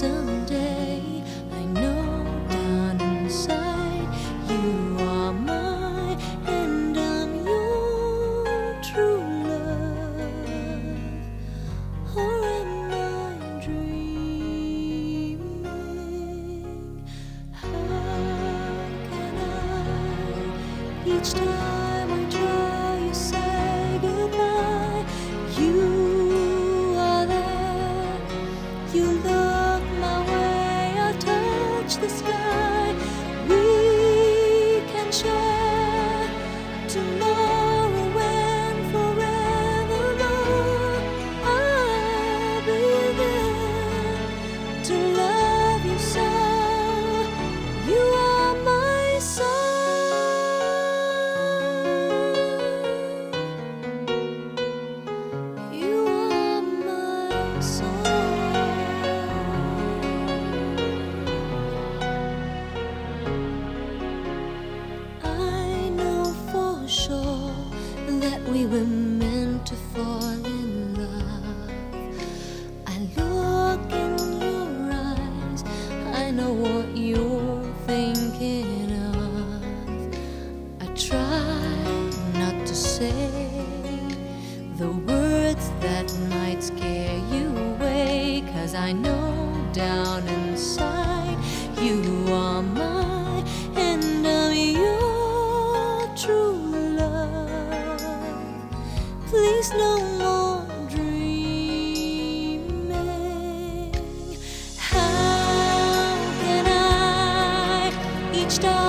someday. I know down inside you are mine and I'm your true love. Or am I dreaming? How can I each time? We were meant to fall in love. I look in your eyes, I know what you're thinking of. I try not to say the words that might scare you away, cause I know down inside you are mine. Stop.